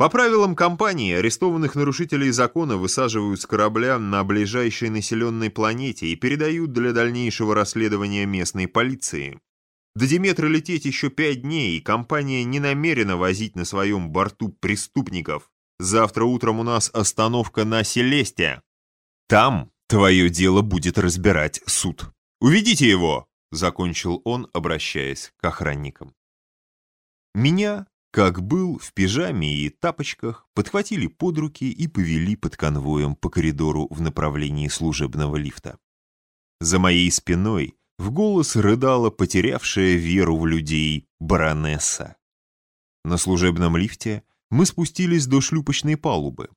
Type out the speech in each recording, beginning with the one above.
По правилам компании, арестованных нарушителей закона высаживают с корабля на ближайшей населенной планете и передают для дальнейшего расследования местной полиции. До Диметра лететь еще пять дней, и компания не намерена возить на своем борту преступников. Завтра утром у нас остановка на Селесте. Там твое дело будет разбирать суд. Уведите его!» — закончил он, обращаясь к охранникам. Меня, как был, в пижаме и тапочках, подхватили под руки и повели под конвоем по коридору в направлении служебного лифта. За моей спиной в голос рыдала потерявшая веру в людей баронесса. На служебном лифте мы спустились до шлюпочной палубы.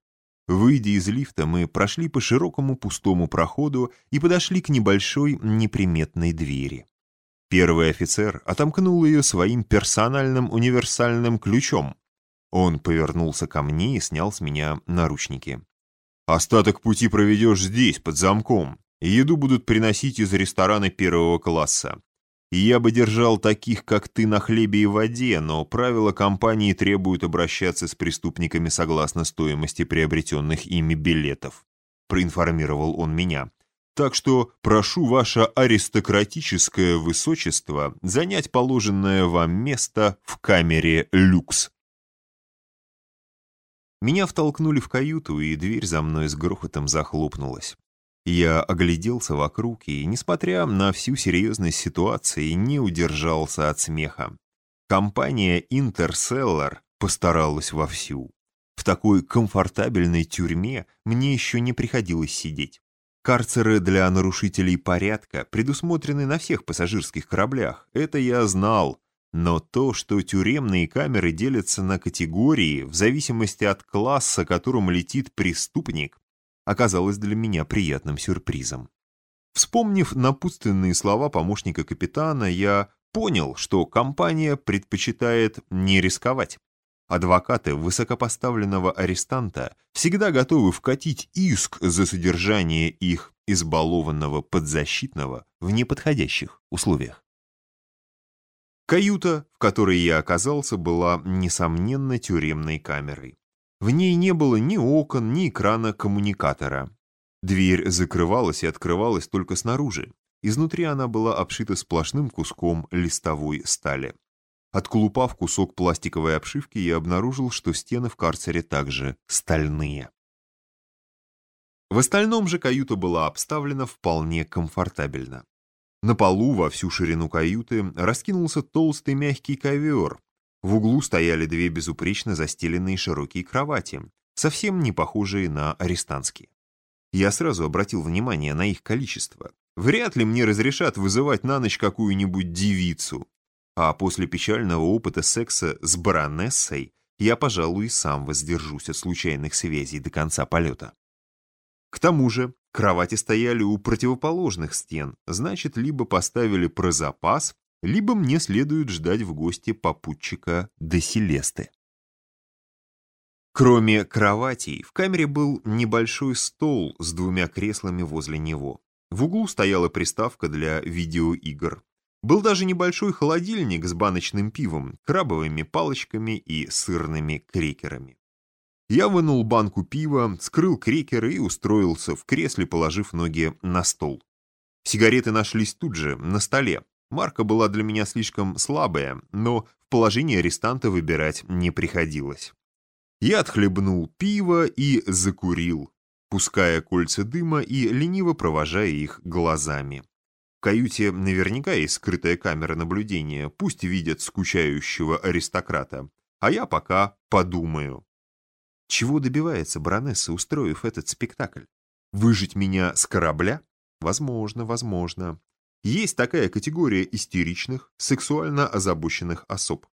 Выйдя из лифта, мы прошли по широкому пустому проходу и подошли к небольшой неприметной двери. Первый офицер отомкнул ее своим персональным универсальным ключом. Он повернулся ко мне и снял с меня наручники. «Остаток пути проведешь здесь, под замком. Еду будут приносить из ресторана первого класса. Я бы держал таких, как ты, на хлебе и воде, но правила компании требуют обращаться с преступниками согласно стоимости приобретенных ими билетов», — проинформировал он меня. «Так что прошу ваше аристократическое высочество занять положенное вам место в камере люкс». Меня втолкнули в каюту, и дверь за мной с грохотом захлопнулась. Я огляделся вокруг и, несмотря на всю серьезность ситуации, не удержался от смеха. Компания Interstellar постаралась вовсю. В такой комфортабельной тюрьме мне еще не приходилось сидеть. Карцеры для нарушителей порядка предусмотрены на всех пассажирских кораблях, это я знал. Но то, что тюремные камеры делятся на категории в зависимости от класса, которым летит преступник, оказалось для меня приятным сюрпризом. Вспомнив напутственные слова помощника капитана, я понял, что компания предпочитает не рисковать. Адвокаты высокопоставленного арестанта всегда готовы вкатить иск за содержание их избалованного подзащитного в неподходящих условиях. Каюта, в которой я оказался, была, несомненно, тюремной камерой. В ней не было ни окон, ни экрана коммуникатора. Дверь закрывалась и открывалась только снаружи. Изнутри она была обшита сплошным куском листовой стали. Отколупав кусок пластиковой обшивки, я обнаружил, что стены в карцере также стальные. В остальном же каюта была обставлена вполне комфортабельно. На полу во всю ширину каюты раскинулся толстый мягкий ковер, в углу стояли две безупречно застеленные широкие кровати, совсем не похожие на арестантские. Я сразу обратил внимание на их количество. Вряд ли мне разрешат вызывать на ночь какую-нибудь девицу. А после печального опыта секса с баронессой я, пожалуй, сам воздержусь от случайных связей до конца полета. К тому же, кровати стояли у противоположных стен, значит, либо поставили про запас, либо мне следует ждать в гости попутчика до Селесты. Кроме кроватей, в камере был небольшой стол с двумя креслами возле него. В углу стояла приставка для видеоигр. Был даже небольшой холодильник с баночным пивом, крабовыми палочками и сырными крекерами. Я вынул банку пива, скрыл крекеры и устроился в кресле, положив ноги на стол. Сигареты нашлись тут же, на столе. Марка была для меня слишком слабая, но в положении арестанта выбирать не приходилось. Я отхлебнул пиво и закурил, пуская кольца дыма и лениво провожая их глазами. Каюте наверняка есть скрытая камера наблюдения, пусть видят скучающего аристократа, а я пока подумаю. Чего добивается баронесса, устроив этот спектакль? Выжить меня с корабля? Возможно, возможно. Есть такая категория истеричных, сексуально озабоченных особ.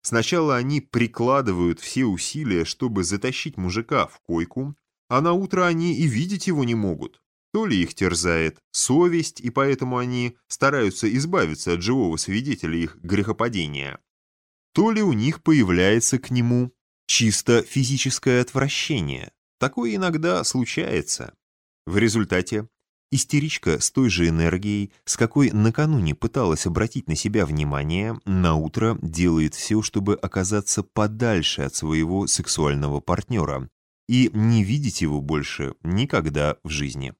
Сначала они прикладывают все усилия, чтобы затащить мужика в койку, а на утро они и видеть его не могут. То ли их терзает совесть, и поэтому они стараются избавиться от живого свидетеля их грехопадения, то ли у них появляется к нему чисто физическое отвращение. Такое иногда случается. В результате Истеричка с той же энергией, с какой накануне пыталась обратить на себя внимание, на утро делает все, чтобы оказаться подальше от своего сексуального партнера и не видеть его больше никогда в жизни.